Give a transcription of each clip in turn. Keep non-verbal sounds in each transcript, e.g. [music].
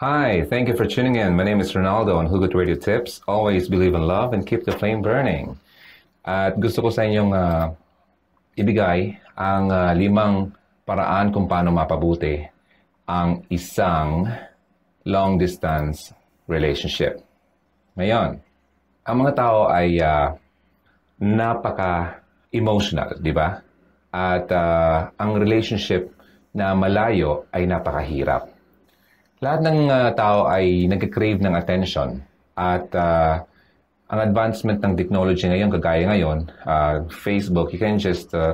Hi, thank you for tuning in. My name is Ronaldo on Hugot Radio Tips. Always believe in love and keep the flame burning. At gusto ko sa inyong uh, ibigay ang uh, limang paraan kung paano mapabuti ang isang long distance relationship. Ngayon, ang mga tao ay uh, napaka-emotional, di ba? At uh, ang relationship na malayo ay napakahirap lahat ng uh, tao ay nag-crave ng attention at uh, ang advancement ng technology ngayon, kagaya ngayon, uh, Facebook, you can just uh,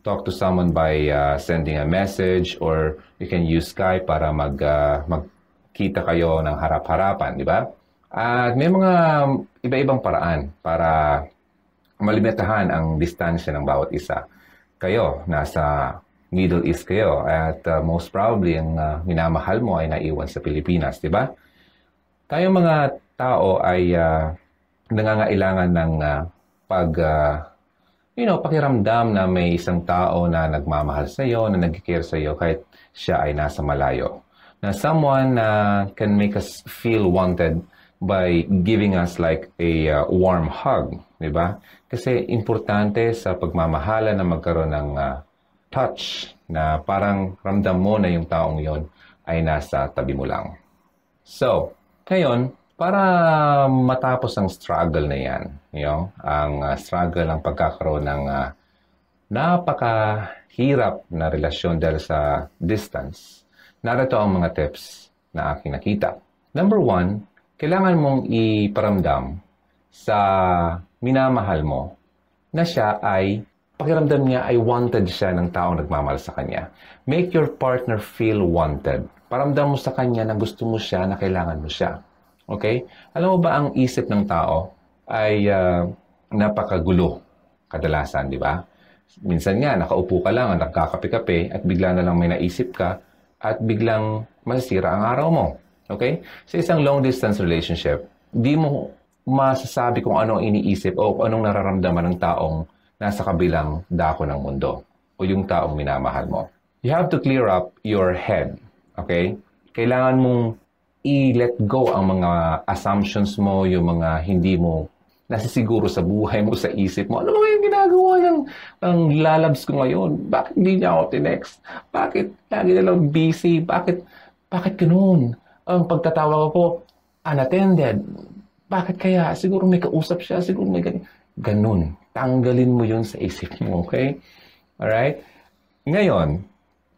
talk to someone by uh, sending a message or you can use Skype para mag, uh, magkita kayo ng harap-harapan, di ba? At may mga iba-ibang paraan para malimitahan ang distansya ng bawat isa. Kayo, nasa Middle East kayo at uh, most probably ang uh, minamahal mo ay naiwan sa Pilipinas, di ba? Tayong mga tao ay uh, nangangailangan ng uh, pag uh, you know, pakiramdam na may isang tao na nagmamahal sa iyo, na nag-care sa iyo kahit siya ay nasa malayo. Na someone na uh, can make us feel wanted by giving us like a uh, warm hug, di ba? Kasi importante sa pagmamahala na magkaroon ng uh, touch na parang ramdam mo na yung taong yon ay nasa tabi mo lang. So, ngayon, para matapos ang struggle na yan, you know, ang uh, struggle ng pagkakaroon ng uh, napakahirap na relasyon dahil sa distance, narito ang mga tips na aking nakita. Number one, kailangan mong iparamdam sa minamahal mo na siya ay pakiramdam niya ay wanted siya ng taong nagmamahal sa kanya. Make your partner feel wanted. Paramdam mo sa kanya na gusto mo siya, na kailangan mo siya. Okay? Alam mo ba ang isip ng tao ay uh, napakagulo kadalasan, di ba? Minsan nga, nakaupo ka lang, nagkakape-kape, at bigla na lang may naisip ka, at biglang masisira ang araw mo. Okay? Sa isang long-distance relationship, di mo masasabi kung ano ang iniisip o anong nararamdaman ng taong nasa kabilang dako ng mundo o yung taong minamahal mo. You have to clear up your head. Okay? Kailangan mong i-let go ang mga assumptions mo, yung mga hindi mo nasisiguro sa buhay mo, sa isip mo. Ano ba yung ginagawa ng, ng lalabs ko ngayon? Bakit hindi niya ako tinext? Bakit lagi na lang busy? Bakit, bakit ganun? Ang pagtatawag ko, unattended. Bakit kaya? Siguro may kausap siya, siguro may ganun. Ganun. Tanggalin mo yun sa isip mo, okay? Alright? Ngayon,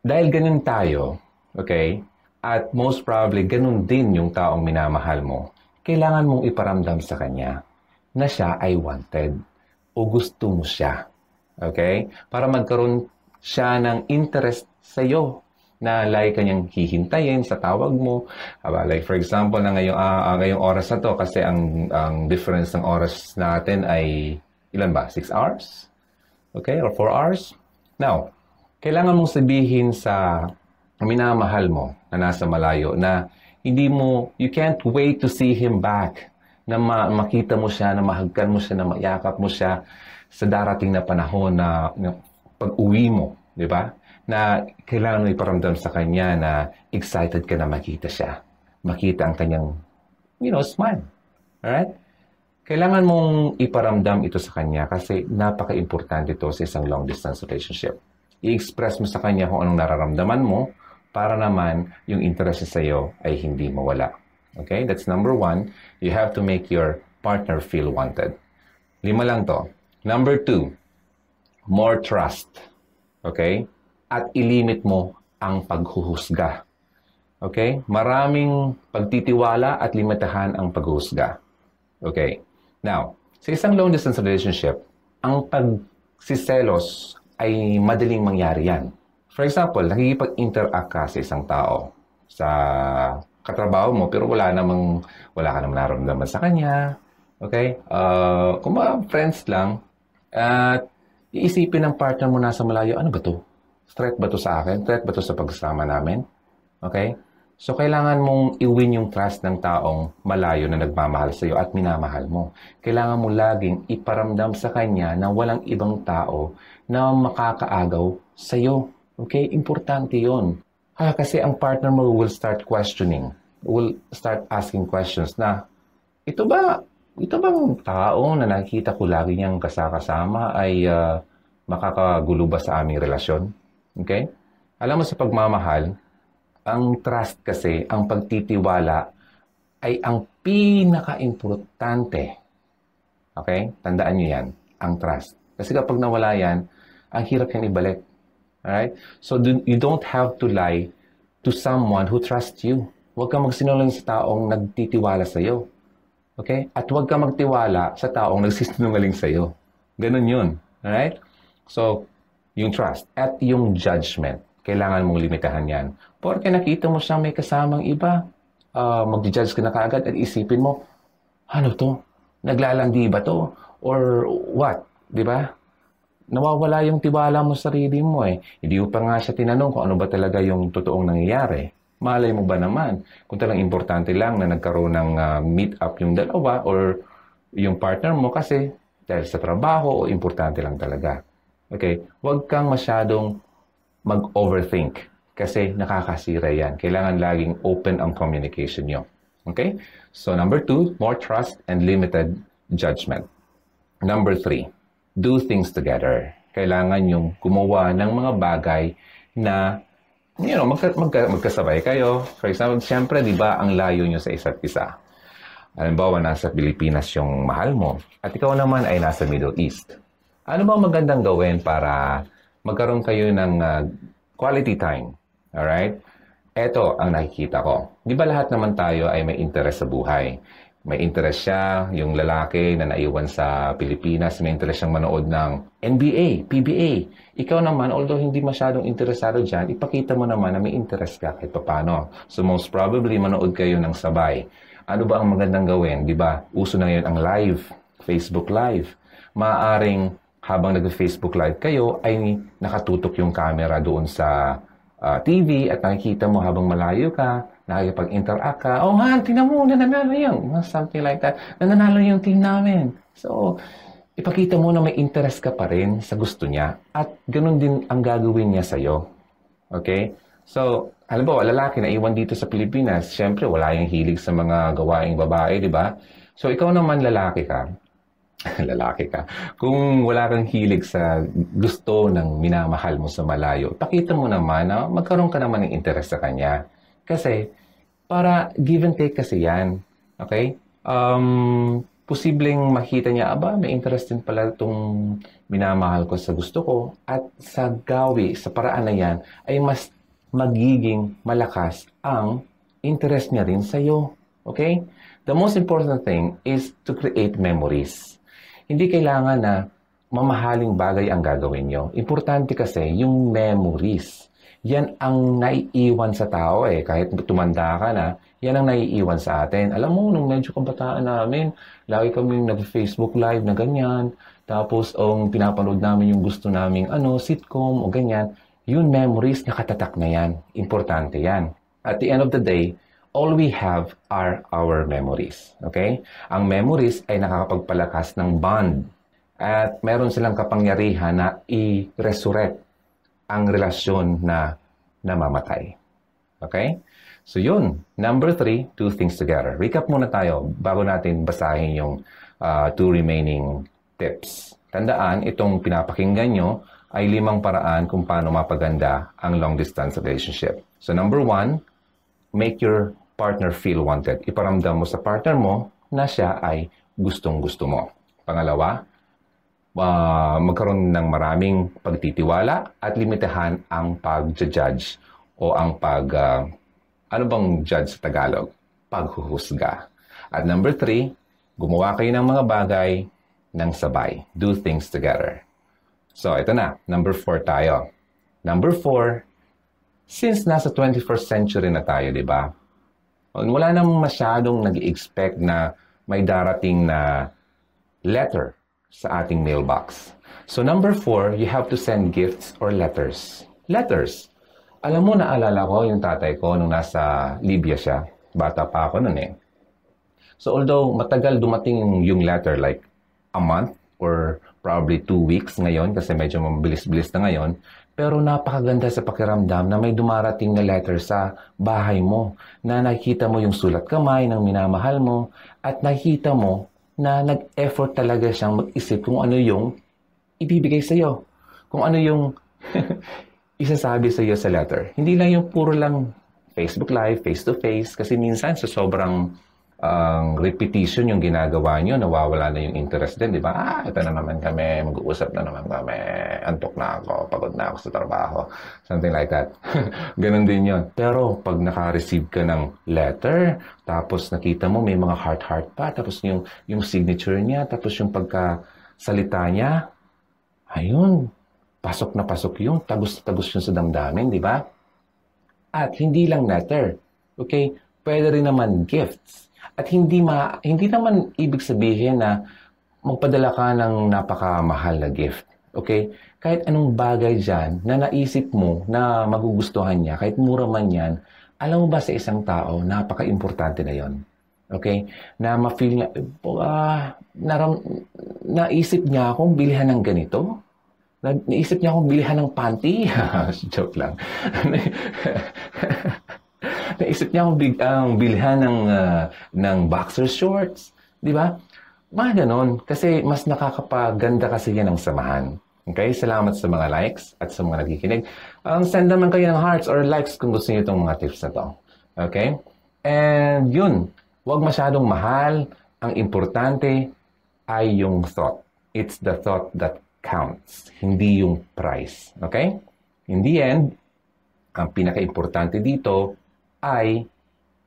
dahil ganun tayo, okay, at most probably ganun din yung taong minamahal mo, kailangan mong iparamdam sa kanya na siya ay wanted o gusto mo siya. Okay? Para magkaroon siya ng interest sa iyo na like kanyang hihintayin sa tawag mo. Aba, like for example, na ngayong, uh, ngayong oras na to kasi ang, ang difference ng oras natin ay Ilan ba? 6 hours? Okay? Or 4 hours? Now, kailangan mong sabihin sa minamahal mo na nasa malayo na hindi mo, you can't wait to see him back. Na ma- makita mo siya, na mahagkan mo siya, na mayakap mo siya sa darating na panahon na, na pag-uwi mo. Di ba? Na kailangan mo iparamdam sa kanya na excited ka na makita siya. Makita ang kanyang, you know, smile. Alright? Kailangan mong iparamdam ito sa kanya kasi napaka-importante ito sa isang long-distance relationship. I-express mo sa kanya kung anong nararamdaman mo para naman yung interest sa iyo ay hindi mawala. Okay? That's number one. You have to make your partner feel wanted. Lima lang to. Number two, more trust. Okay? At ilimit mo ang paghuhusga. Okay? Maraming pagtitiwala at limitahan ang paghuhusga. Okay? Now, sa isang long distance relationship, ang pagsiselos ay madaling mangyari yan. For example, nakikipag-interact ka sa isang tao sa katrabaho mo pero wala namang wala ka namang nararamdaman sa kanya. Okay? Uh, kung mga friends lang at uh, iisipin ng partner mo nasa malayo, ano ba to? Threat ba to sa akin? Threat ba to sa pagsama namin? Okay? So, kailangan mong i-win yung trust ng taong malayo na nagmamahal sa iyo at minamahal mo. Kailangan mo laging iparamdam sa kanya na walang ibang tao na makakaagaw sa iyo. Okay? Importante yon. Ah, kasi ang partner mo will start questioning. will start asking questions na, ito ba, ito bang tao na nakikita ko lagi niyang kasakasama ay uh, makakagulo ba sa aming relasyon? Okay? Alam mo sa pagmamahal, ang trust kasi, ang pagtitiwala ay ang pinaka-importante. Okay? Tandaan niyo yan, ang trust. Kasi kapag nawala yan, ang hirap yan ibalik. Alright? So, you don't have to lie to someone who trusts you. Huwag kang magsinungaling sa taong nagtitiwala sa iyo. Okay? At huwag kang magtiwala sa taong nagsisinungaling sa iyo. Ganun yun. Alright? So, yung trust at yung judgment, kailangan mong limitahan yan. Porque nakita mo siyang may kasamang iba, uh, mag-judge ka na kaagad at isipin mo, ano to? Naglalandi ba to? Or what? Di ba? Nawawala yung tiwala mo sa sarili mo eh. Hindi pa nga siya tinanong kung ano ba talaga yung totoong nangyayari. Malay mo ba naman kung talagang importante lang na nagkaroon ng uh, meet up yung dalawa or yung partner mo kasi dahil sa trabaho o importante lang talaga. Okay? Huwag kang masyadong mag-overthink kasi nakakasira yan. Kailangan laging open ang communication nyo. Okay? So number two, more trust and limited judgment. Number three, do things together. Kailangan yung gumawa ng mga bagay na you know, magka, magka, magkasabay kayo. For example, siyempre, di ba, ang layo nyo sa isa't isa. Halimbawa, nasa Pilipinas yung mahal mo at ikaw naman ay nasa Middle East. Ano ba magandang gawin para magkaroon kayo ng uh, quality time? Alright? Ito ang nakikita ko. Di ba lahat naman tayo ay may interest sa buhay? may interest siya, yung lalaki na naiwan sa Pilipinas, may interest siyang manood ng NBA, PBA. Ikaw naman, although hindi masyadong interesado dyan, ipakita mo naman na may interest ka kahit papano. So most probably, manood kayo ng sabay. Ano ba ang magandang gawin? Di ba? Uso na ngayon ang live, Facebook Live. Maaring habang nag-Facebook Live kayo, ay nakatutok yung camera doon sa uh, ah, TV at nakikita mo habang malayo ka, nakikipag-interact ka, oh man, tingnan mo, nananalo yung, something like that, nananalo yung team namin. So, ipakita mo na may interest ka pa rin sa gusto niya at ganun din ang gagawin niya sa'yo. Okay? So, alam mo, lalaki na iwan dito sa Pilipinas, syempre wala yung hilig sa mga gawaing babae, di ba? So, ikaw naman lalaki ka, [laughs] lalaki ka, kung wala kang hilig sa gusto ng minamahal mo sa malayo, pakita mo naman na magkaroon ka naman ng interest sa kanya. Kasi, para give and take kasi yan. Okay? Um, posibleng makita niya, aba, may interest din pala itong minamahal ko sa gusto ko. At sa gawi, sa paraan na yan, ay mas magiging malakas ang interest niya rin sa iyo. Okay? The most important thing is to create memories. Hindi kailangan na mamahaling bagay ang gagawin nyo. Importante kasi yung memories yan ang naiiwan sa tao eh. Kahit tumanda ka na, yan ang naiiwan sa atin. Alam mo, nung medyo kabataan namin, lagi kami nag-Facebook live na ganyan. Tapos, ang um, pinapanood namin yung gusto naming ano, sitcom o ganyan. Yun, memories, nakatatak na yan. Importante yan. At the end of the day, all we have are our memories. Okay? Ang memories ay nakakapagpalakas ng bond. At meron silang kapangyarihan na i-resurrect ang relasyon na namamatay. Okay? So yun, number three, two things together. Recap muna tayo bago natin basahin yung uh, two remaining tips. Tandaan, itong pinapakinggan nyo ay limang paraan kung paano mapaganda ang long distance relationship. So number one, make your partner feel wanted. Iparamdam mo sa partner mo na siya ay gustong gusto mo. Pangalawa, uh, magkaroon ng maraming pagtitiwala at limitahan ang pag-judge o ang pag, uh, ano bang judge sa Tagalog? Paghuhusga. At number three, gumawa kayo ng mga bagay ng sabay. Do things together. So, ito na. Number four tayo. Number four, since nasa 21st century na tayo, di ba? Wala namang masyadong nag-expect na may darating na letter sa ating mailbox. So number four, you have to send gifts or letters. Letters. Alam mo, naalala ko yung tatay ko nung nasa Libya siya. Bata pa ako noon eh. So although matagal dumating yung letter like a month or probably two weeks ngayon kasi medyo mabilis-bilis na ngayon. Pero napakaganda sa pakiramdam na may dumarating na letter sa bahay mo na nakikita mo yung sulat kamay ng minamahal mo at nakikita mo na nag-effort talaga siyang mag-isip kung ano yung ibibigay sa iyo. Kung ano yung [laughs] isasabi sa iyo sa letter. Hindi lang yung puro lang Facebook Live, face-to-face, kasi minsan sa sobrang ang repetition yung ginagawa nyo, nawawala na yung interest din, di ba? Ah, ito na naman kami, mag-uusap na naman kami, antok na ako, pagod na ako sa trabaho, something like that. [laughs] Ganon din yun. Pero pag naka-receive ka ng letter, tapos nakita mo may mga heart-heart pa, tapos yung, yung signature niya, tapos yung pagkasalita niya, ayun, pasok na pasok yung tagos-tagos yun sa damdamin, di ba? At hindi lang letter, okay? Pwede rin naman gifts at hindi ma hindi naman ibig sabihin na magpadala ka ng napakamahal na gift. Okay? Kahit anong bagay dyan na naisip mo na magugustuhan niya, kahit mura man yan, alam mo ba sa isang tao, napaka-importante na yon. Okay? Na ma-feel niya, uh, naram, naisip niya akong bilihan ng ganito. Na, naisip niya akong bilihan ng panty. [laughs] Joke lang. [laughs] Naisip niya akong big, ang bilhan ng, uh, ng boxer shorts. Di ba? Mga ganon. Kasi mas nakakapaganda kasi yan ng samahan. Okay? Salamat sa mga likes at sa mga nagkikinig. Um, send naman kayo ng hearts or likes kung gusto niyo itong mga tips na to. Okay? And yun, huwag masyadong mahal. Ang importante ay yung thought. It's the thought that counts, hindi yung price. Okay? In the end, ang pinaka-importante dito ay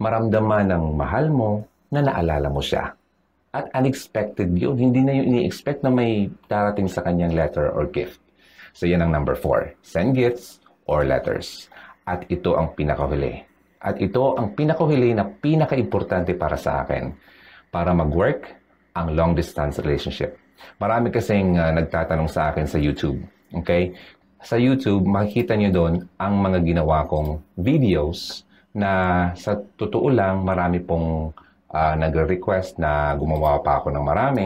maramdaman ng mahal mo na naalala mo siya. At unexpected yun. Hindi na yung ini-expect na may darating sa kanyang letter or gift. So yan ang number four. Send gifts or letters. At ito ang pinakahuli. At ito ang pinakahuli na pinaka-importante para sa akin para mag-work ang long distance relationship. Marami kasing uh, nagtatanong sa akin sa YouTube. Okay? Sa YouTube, makikita niyo doon ang mga ginawa kong videos na sa totoo lang marami pong uh, nagre-request na gumawa pa ako ng marami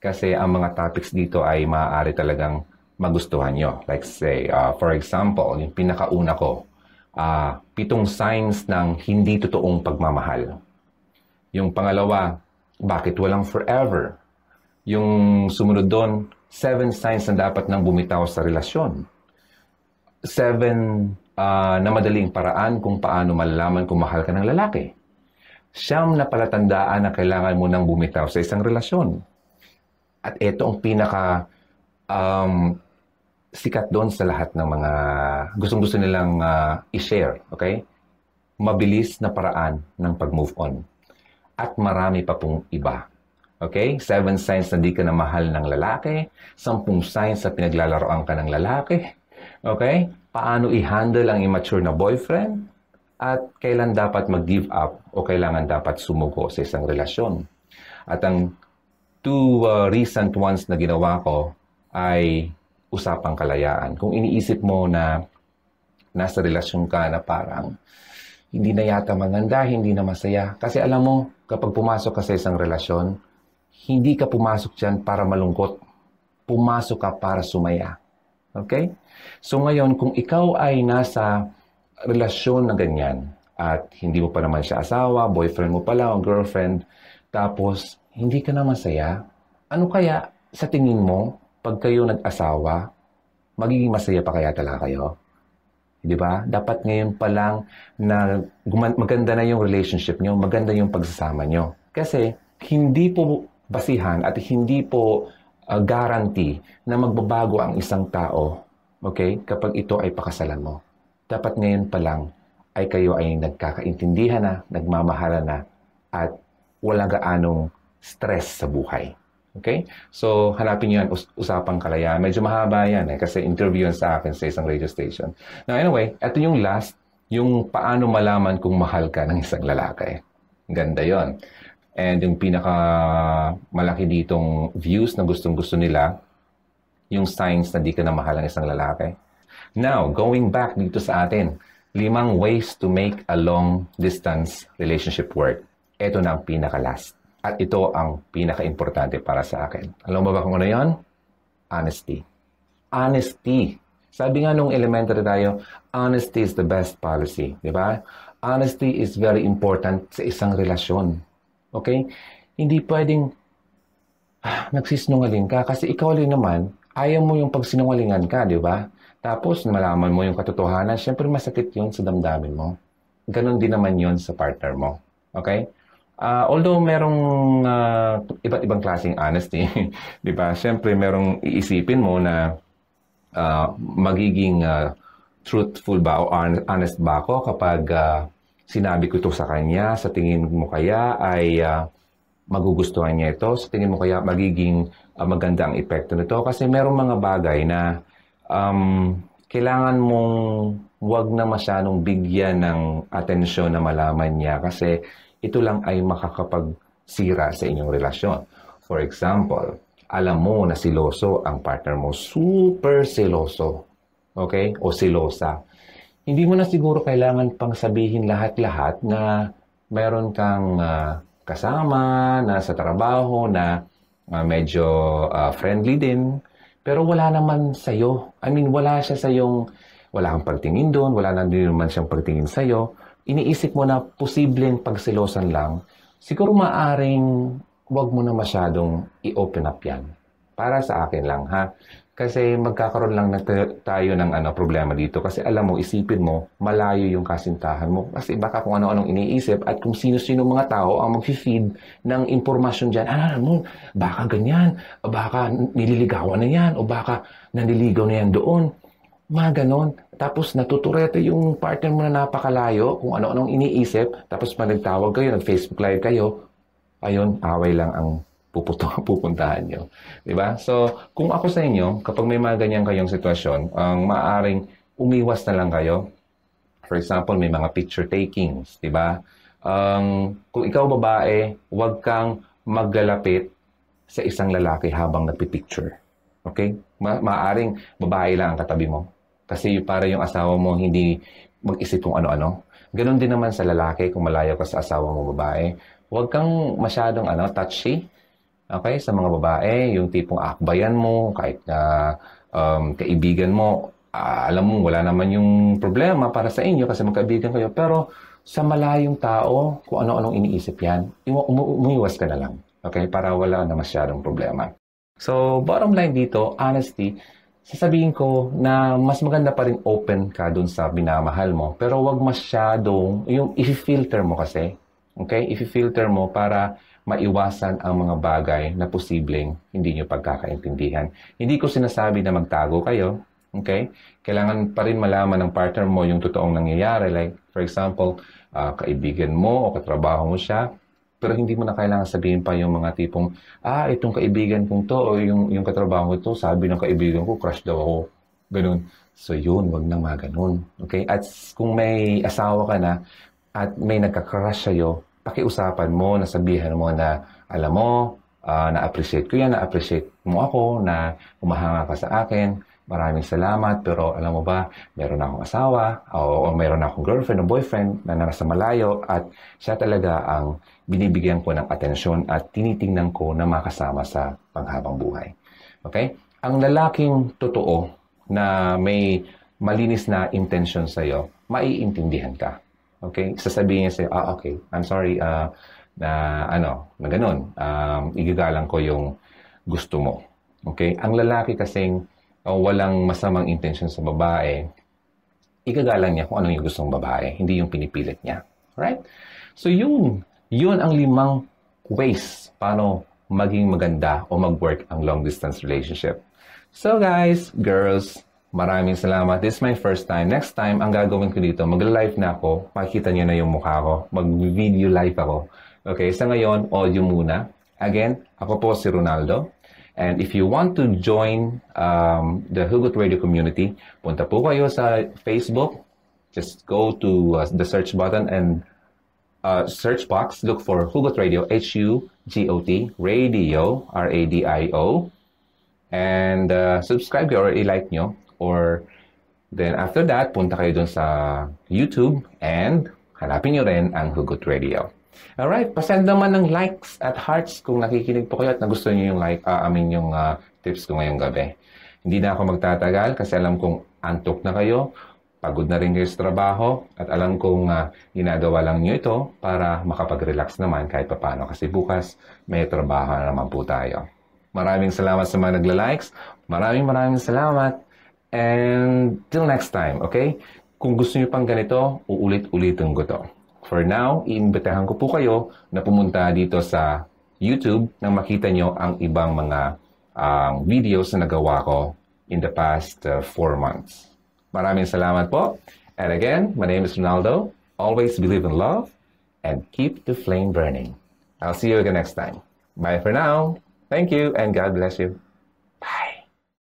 kasi ang mga topics dito ay maaari talagang magustuhan nyo. Like say, uh, for example, yung pinakauna ko, uh, pitong signs ng hindi totoong pagmamahal. Yung pangalawa, bakit walang forever? Yung sumunod doon, seven signs na dapat nang bumitaw sa relasyon. Seven uh, na madaling paraan kung paano malalaman kung mahal ka ng lalaki. Siyam na palatandaan na kailangan mo nang bumitaw sa isang relasyon. At ito ang pinaka um, sikat doon sa lahat ng mga gustong-gusto nilang uh, i-share. Okay? Mabilis na paraan ng pag-move on. At marami pa pong iba. Okay? Seven signs na di ka na mahal ng lalaki. Sampung signs na pinaglalaroan ka ng lalaki. Okay? Paano i-handle ang immature na boyfriend, at kailan dapat mag-give up o kailangan dapat sumuko sa isang relasyon. At ang two uh, recent ones na ginawa ko ay usapang kalayaan. Kung iniisip mo na nasa relasyon ka na parang hindi na yata maganda, hindi na masaya. Kasi alam mo, kapag pumasok ka sa isang relasyon, hindi ka pumasok dyan para malungkot. Pumasok ka para sumaya. Okay? So ngayon, kung ikaw ay nasa relasyon na ganyan at hindi mo pa naman siya asawa, boyfriend mo pala o girlfriend, tapos hindi ka na masaya, ano kaya sa tingin mo pag kayo nag-asawa, magiging masaya pa kaya talaga kayo? Di ba? Dapat ngayon pa lang na maganda na yung relationship nyo, maganda yung pagsasama nyo. Kasi hindi po basihan at hindi po uh, guarantee na magbabago ang isang tao, okay, kapag ito ay pakasalan mo. Dapat ngayon pa lang ay kayo ay nagkakaintindihan na, nagmamahala na, at wala gaanong stress sa buhay. Okay? So, hanapin niyo yan, us- usapang kalayaan. Medyo mahaba yan eh, kasi interview yan sa akin sa isang radio station. Now, anyway, ito yung last, yung paano malaman kung mahal ka ng isang lalaki. Ganda yon And yung pinaka malaki ditong views na gustong gusto nila, yung signs na di ka na mahal ng isang lalaki. Now, going back dito sa atin, limang ways to make a long distance relationship work. Ito na ang pinaka-last. At ito ang pinaka-importante para sa akin. Alam mo ba kung ano yon? honesty. Honesty. Sabi nga nung elementary tayo, honesty is the best policy. Di ba? Honesty is very important sa isang relasyon. Okay? Hindi pwedeng ah, nagsisinungaling ka kasi ikaw rin naman, ayaw mo yung pagsinungalingan ka, di ba? Tapos malaman mo yung katotohanan, syempre masakit yun sa damdamin mo. Ganon din naman yun sa partner mo. Okay? Uh, although merong uh, iba't ibang klaseng honesty, [laughs] 'di ba? Siyempre merong iisipin mo na uh, magiging uh, truthful ba o honest ba ako kapag uh, sinabi ko ito sa kanya, sa tingin mo kaya ay uh, magugustuhan niya ito, sa tingin mo kaya magiging uh, maganda ang epekto nito kasi merong mga bagay na um, kailangan mong wag na masyadong bigyan ng atensyon na malaman niya kasi ito lang ay makakapagsira sa inyong relasyon. For example, alam mo na siloso ang partner mo, super siloso. Okay? O silosa. Hindi mo na siguro kailangan pang sabihin lahat-lahat na meron kang uh, kasama, na sa trabaho, na uh, medyo uh, friendly din, pero wala naman sa'yo. I mean, wala siya sa yung, wala kang pagtingin doon, wala na din naman siyang pagtingin sa'yo iniisip mo na posibleng pagsilosan lang, siguro maaring wag mo na masyadong i-open up yan. Para sa akin lang, ha? Kasi magkakaroon lang tayo ng ano, problema dito. Kasi alam mo, isipin mo, malayo yung kasintahan mo. Kasi baka kung ano-anong iniisip at kung sino-sino mga tao ang mag-feed ng impormasyon dyan. Ah, alam mo, baka ganyan, o baka nililigawan na yan, o baka nanliligaw na yan doon. Mga ganon. Tapos natuturete yung partner mo na napakalayo kung ano-anong iniisip. Tapos pag nagtawag kayo, nag-Facebook Live kayo, ayun, away lang ang puputo, [laughs] pupuntahan nyo. Ba? So, kung ako sa inyo, kapag may mga ganyan kayong sitwasyon, ang maaaring umiwas na lang kayo. For example, may mga picture takings, di ba? Um, kung ikaw babae, huwag kang maglalapit sa isang lalaki habang nagpipicture. Okay? Ma- maaring babae lang ang katabi mo. Kasi para yung asawa mo hindi mag-isip kung ano-ano. Ganon din naman sa lalaki kung malayo ka sa asawa mo babae. Huwag kang masyadong ano, touchy. Okay? Sa mga babae, yung tipong akbayan mo, kahit na um, kaibigan mo, uh, alam mo, wala naman yung problema para sa inyo kasi magkaibigan kayo. Pero sa malayong tao, kung ano-anong iniisip yan, umuiwas ka na lang. Okay? Para wala na masyadong problema. So, bottom line dito, honesty, sasabihin ko na mas maganda pa rin open ka dun sa binamahal mo. Pero wag masyadong, yung i-filter mo kasi. Okay? I-filter mo para maiwasan ang mga bagay na posibleng hindi nyo pagkakaintindihan. Hindi ko sinasabi na magtago kayo. Okay? Kailangan pa rin malaman ng partner mo yung totoong nangyayari. Like, for example, uh, kaibigan mo o katrabaho mo siya, pero hindi mo na kailangan sabihin pa yung mga tipong, ah, itong kaibigan kong to, o yung, yung katrabaho ko to, sabi ng kaibigan ko, crush daw ako. Ganun. So yun, wag na mga ganun. Okay? At kung may asawa ka na, at may nagka-crush sa'yo, pakiusapan mo, nasabihan mo na, alam mo, uh, na-appreciate ko yan, na-appreciate mo ako, na umahanga ka sa akin, maraming salamat, pero alam mo ba, meron akong asawa, o, o meron akong girlfriend o boyfriend na nasa malayo, at siya talaga ang binibigyan ko ng atensyon at tinitingnan ko na makasama sa panghabang buhay. Okay? Ang lalaking totoo na may malinis na intention sa iyo, maiintindihan ka. Okay? Sasabihin niya sa'yo, ah, okay, I'm sorry, uh, na ano, na ganun. Um, igagalang ko yung gusto mo. Okay? Ang lalaki kasing uh, walang masamang intention sa babae, igagalang niya kung ano yung gustong babae, hindi yung pinipilit niya. Right? So yun, yun ang limang ways paano maging maganda o mag-work ang long distance relationship. So guys, girls, maraming salamat. This is my first time. Next time, ang gagawin ko dito, mag-live na ako. Makikita niyo na yung mukha ko. Mag-video live ako. Okay, sa ngayon, audio muna. Again, ako po si Ronaldo. And if you want to join um, the Hugot Radio community, punta po kayo sa Facebook. Just go to uh, the search button and uh, search box, look for Hugot Radio, H-U-G-O-T, Radio, R-A-D-I-O. And uh, subscribe or i-like nyo. Or then after that, punta kayo dun sa YouTube and hanapin nyo rin ang Hugot Radio. Alright, pasend naman ng likes at hearts kung nakikinig po kayo at nagustuhan niyo yung like, uh, I mean yung uh, tips ko ngayong gabi. Hindi na ako magtatagal kasi alam kong antok na kayo, pagod na rin kayo sa trabaho at alam kong uh, ginagawa lang niyo ito para makapag-relax naman kahit papano kasi bukas may trabaho na naman po tayo. Maraming salamat sa mga nagla-likes. Maraming maraming salamat. And till next time, okay? Kung gusto niyo pang ganito, uulit-ulitin ko to. For now, iimbitahan ko po kayo na pumunta dito sa YouTube nang makita nyo ang ibang mga um, videos na nagawa ko in the past uh, four months. Maraming salamat po. And again, my name is Ronaldo. Always believe in love and keep the flame burning. I'll see you again next time. Bye for now. Thank you and God bless you.